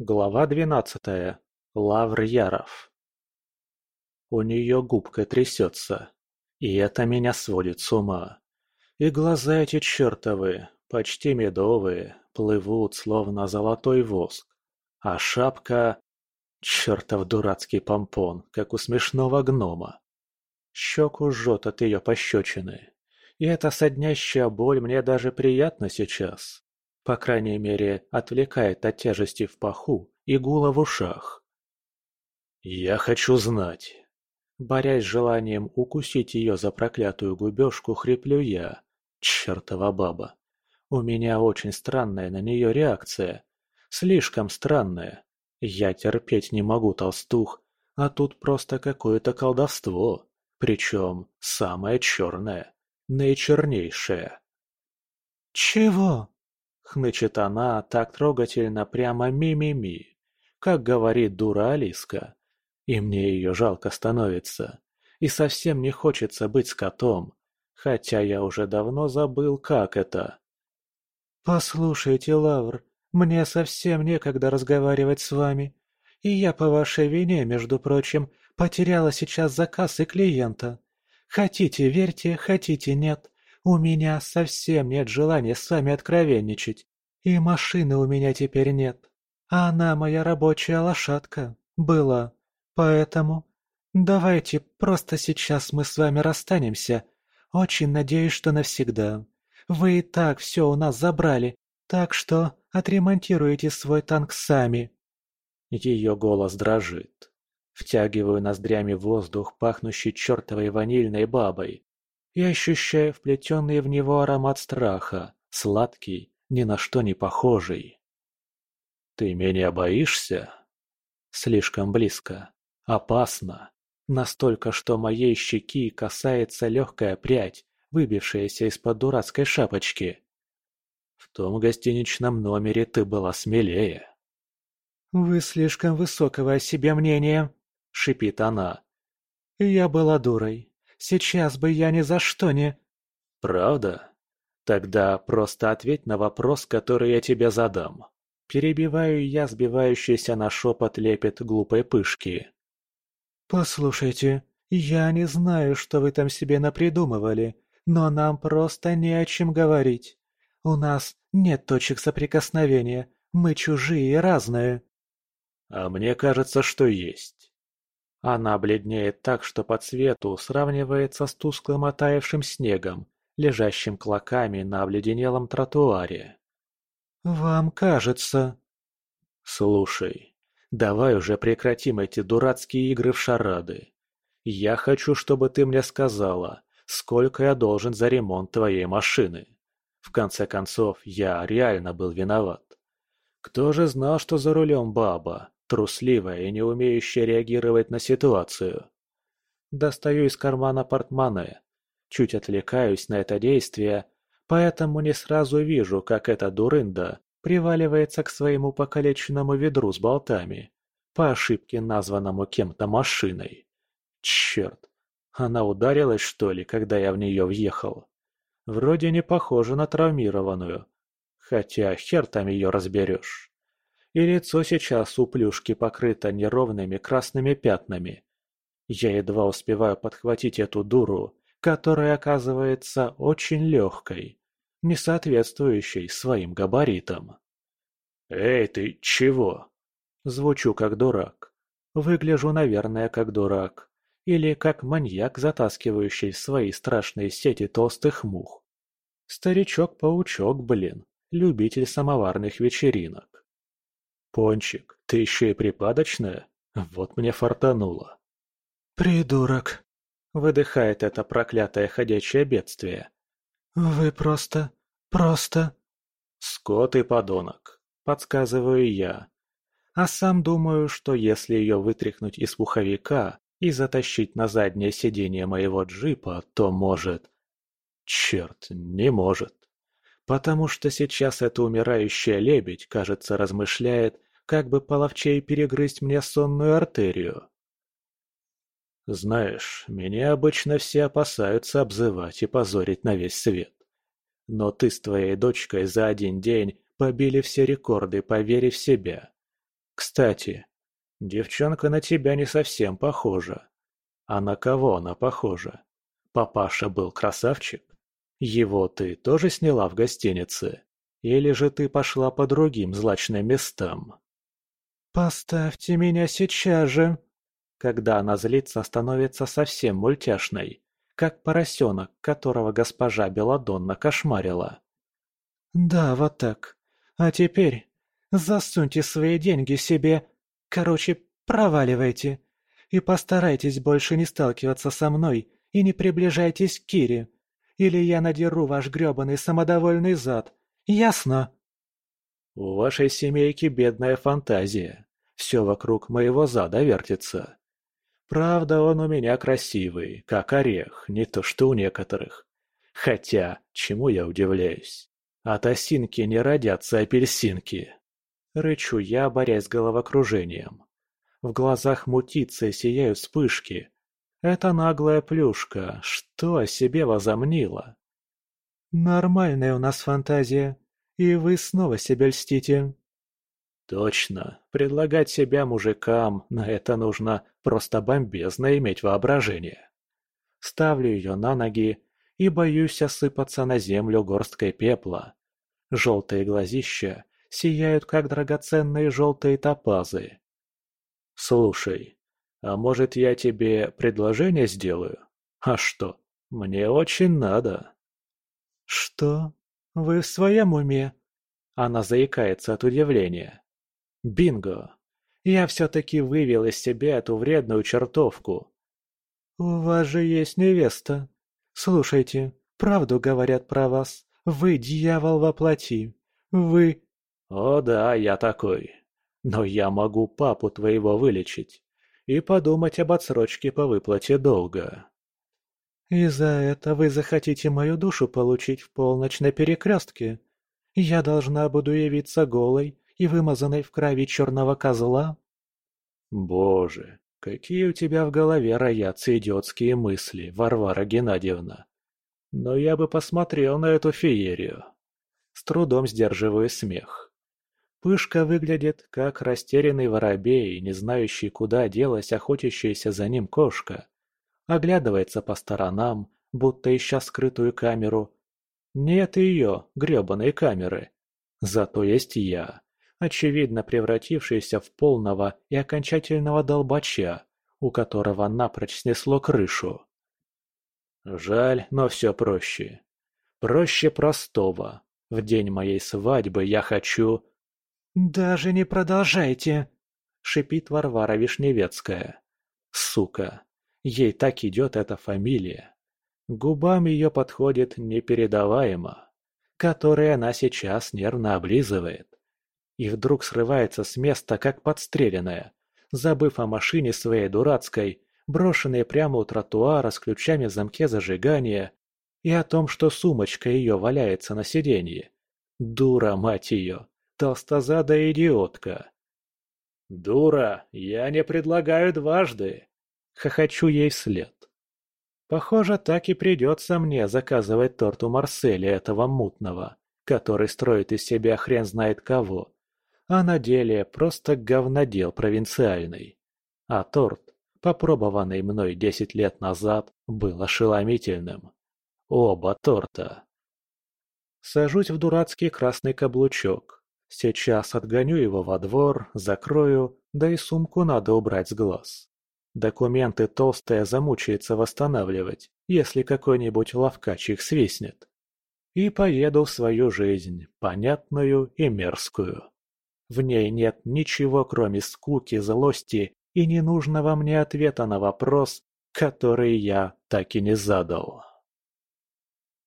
Глава двенадцатая. Лавр Яров. У нее губка трясется, и это меня сводит с ума. И глаза эти чертовы, почти медовые, плывут, словно золотой воск. А шапка... Чертов дурацкий помпон, как у смешного гнома. Щеку жжет от ее пощечины. И эта соднящая боль мне даже приятна сейчас. По крайней мере, отвлекает от тяжести в паху и гула в ушах. «Я хочу знать!» Борясь с желанием укусить ее за проклятую губежку, хриплю я. Чертова баба. У меня очень странная на нее реакция. Слишком странная. Я терпеть не могу толстух, а тут просто какое-то колдовство. Причем самое черное, наичернейшее. «Чего?» Хнычет она так трогательно прямо ми-ми-ми, как говорит дура Алиска. И мне ее жалко становится. И совсем не хочется быть с котом, хотя я уже давно забыл, как это. «Послушайте, Лавр, мне совсем некогда разговаривать с вами. И я по вашей вине, между прочим, потеряла сейчас заказ и клиента. Хотите верьте, хотите нет, у меня совсем нет желания с вами откровенничать. И машины у меня теперь нет. А она моя рабочая лошадка. Была. Поэтому... Давайте просто сейчас мы с вами расстанемся. Очень надеюсь, что навсегда. Вы и так все у нас забрали, так что отремонтируйте свой танк сами. Ее голос дрожит. Втягиваю ноздрями воздух, пахнущий чертовой ванильной бабой и ощущаю вплетенный в него аромат страха, сладкий, ни на что не похожий. «Ты меня боишься?» Слишком близко. Опасно. Настолько, что моей щеки касается легкая прядь, выбившаяся из-под дурацкой шапочки. В том гостиничном номере ты была смелее. «Вы слишком высокого о себе мнения», — шипит она. «Я была дурой, Сейчас бы я ни за что не...» «Правда? Тогда просто ответь на вопрос, который я тебе задам». Перебиваю я сбивающийся на шепот лепет глупой пышки. «Послушайте, я не знаю, что вы там себе напридумывали, но нам просто не о чем говорить. У нас нет точек соприкосновения, мы чужие и разные». «А мне кажется, что есть». Она бледнеет так, что по цвету сравнивается с тусклым оттаившим снегом, лежащим клоками на обледенелом тротуаре. «Вам кажется...» «Слушай, давай уже прекратим эти дурацкие игры в шарады. Я хочу, чтобы ты мне сказала, сколько я должен за ремонт твоей машины. В конце концов, я реально был виноват. Кто же знал, что за рулем баба, трусливая и не умеющая реагировать на ситуацию. Достаю из кармана портмоне. Чуть отвлекаюсь на это действие, поэтому не сразу вижу, как эта дурында приваливается к своему покалеченному ведру с болтами, по ошибке названному кем-то машиной. Черт, она ударилась, что ли, когда я в нее въехал? Вроде не похоже на травмированную, хотя хер там ее разберешь и лицо сейчас у плюшки покрыто неровными красными пятнами. Я едва успеваю подхватить эту дуру, которая оказывается очень легкой, не соответствующей своим габаритам. «Эй, ты чего?» Звучу как дурак. Выгляжу, наверное, как дурак. Или как маньяк, затаскивающий в свои страшные сети толстых мух. Старичок-паучок, блин, любитель самоварных вечеринок. «Пончик, ты еще и припадочная? Вот мне фартануло». «Придурок!» — выдыхает это проклятое ходячее бедствие. «Вы просто... просто...» «Скот и подонок», — подсказываю я. А сам думаю, что если ее вытряхнуть из пуховика и затащить на заднее сиденье моего джипа, то может... Черт, не может. Потому что сейчас эта умирающая лебедь, кажется, размышляет, как бы половчей перегрызть мне сонную артерию. Знаешь, меня обычно все опасаются обзывать и позорить на весь свет. Но ты с твоей дочкой за один день побили все рекорды по вере в себя. Кстати, девчонка на тебя не совсем похожа. А на кого она похожа? Папаша был красавчик? Его ты тоже сняла в гостинице? Или же ты пошла по другим злачным местам? «Поставьте меня сейчас же!» Когда она злится, становится совсем мультяшной, как поросенок, которого госпожа Беладонна кошмарила. «Да, вот так. А теперь засуньте свои деньги себе. Короче, проваливайте. И постарайтесь больше не сталкиваться со мной и не приближайтесь к Кире. Или я надеру ваш грёбаный самодовольный зад. Ясно?» «У вашей семейки бедная фантазия. Все вокруг моего зада вертится. Правда, он у меня красивый, как орех, не то что у некоторых. Хотя, чему я удивляюсь? От осинки не родятся апельсинки. Рычу я, борясь с головокружением. В глазах мутится и сияют вспышки. Это наглая плюшка, что о себе возомнила? Нормальная у нас фантазия, и вы снова себя льстите. Точно, предлагать себя мужикам, на это нужно просто бомбезно иметь воображение. Ставлю ее на ноги и боюсь осыпаться на землю горсткой пепла. Желтые глазища сияют, как драгоценные желтые топазы. Слушай, а может я тебе предложение сделаю? А что, мне очень надо. Что? Вы в своем уме? Она заикается от удивления. Бинго! Я все-таки вывел из себя эту вредную чертовку. «У вас же есть невеста. Слушайте, правду говорят про вас. Вы дьявол во плоти. Вы...» «О да, я такой. Но я могу папу твоего вылечить и подумать об отсрочке по выплате долга». «И за это вы захотите мою душу получить в полночь на перекрестке? Я должна буду явиться голой и вымазанной в крови черного козла?» «Боже, какие у тебя в голове роятся идиотские мысли, Варвара Геннадьевна! Но я бы посмотрел на эту феерию!» С трудом сдерживаю смех. Пышка выглядит, как растерянный воробей, не знающий, куда делась охотящаяся за ним кошка. Оглядывается по сторонам, будто ища скрытую камеру. Нет ее, гребаной камеры. Зато есть я очевидно превратившийся в полного и окончательного долбача, у которого напрочь снесло крышу. Жаль, но все проще. Проще простого. В день моей свадьбы я хочу... «Даже не продолжайте!» — шипит Варвара Вишневецкая. Сука! Ей так идет эта фамилия. Губам ее подходит непередаваемо, которые она сейчас нервно облизывает и вдруг срывается с места, как подстреленная, забыв о машине своей дурацкой, брошенной прямо у тротуара с ключами в замке зажигания, и о том, что сумочка ее валяется на сиденье. Дура, мать ее! Толстозадая идиотка! «Дура, я не предлагаю дважды!» Хохочу ей вслед. Похоже, так и придется мне заказывать торт у Марселя этого мутного, который строит из себя хрен знает кого, а на деле просто говнодел провинциальный. А торт, попробованный мной десять лет назад, был ошеломительным. Оба торта. Сажусь в дурацкий красный каблучок. Сейчас отгоню его во двор, закрою, да и сумку надо убрать с глаз. Документы толстая замучается восстанавливать, если какой-нибудь ловкач их свистнет. И поеду в свою жизнь, понятную и мерзкую. В ней нет ничего, кроме скуки, злости и ненужного мне ответа на вопрос, который я так и не задал.